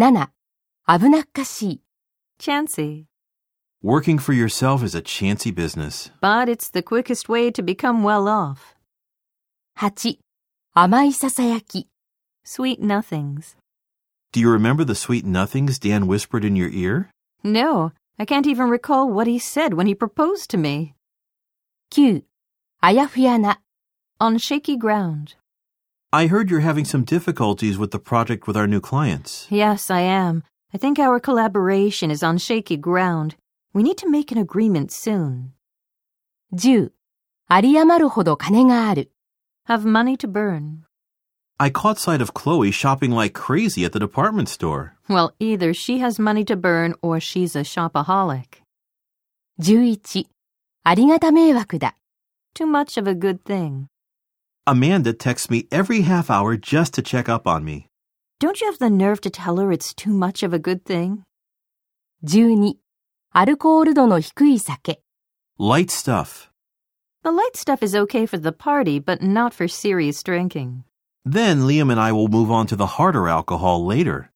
7. 危なっかしい。 Chancy. Working for yourself is a chancy business. But it's the quickest way to become well off. 8. 甘いささやき。 Sweet nothings. Do you remember the sweet nothings Dan whispered in your ear? No, I can't even recall what he said when he proposed to me. 9. あやふやな。 On shaky ground. I heard you're having some difficulties with the project with our new clients. Yes, I am. I think our collaboration is on shaky ground. We need to make an agreement soon. 10. 有り余るほど金がある。 Have money to burn. I caught sight of Chloe shopping like crazy at the department store. Well, either she has money to burn or she's a shopaholic. 11. ありがた迷惑だ。 Too much of a good thing. Amanda texts me every half hour just to check up on me. Don't you have the nerve to tell her it's too much of a good thing? 12. アルコール度の低い酒。 Light stuff. The light stuff is okay for the party, but not for serious drinking. Then Liam and I will move on to the harder alcohol later.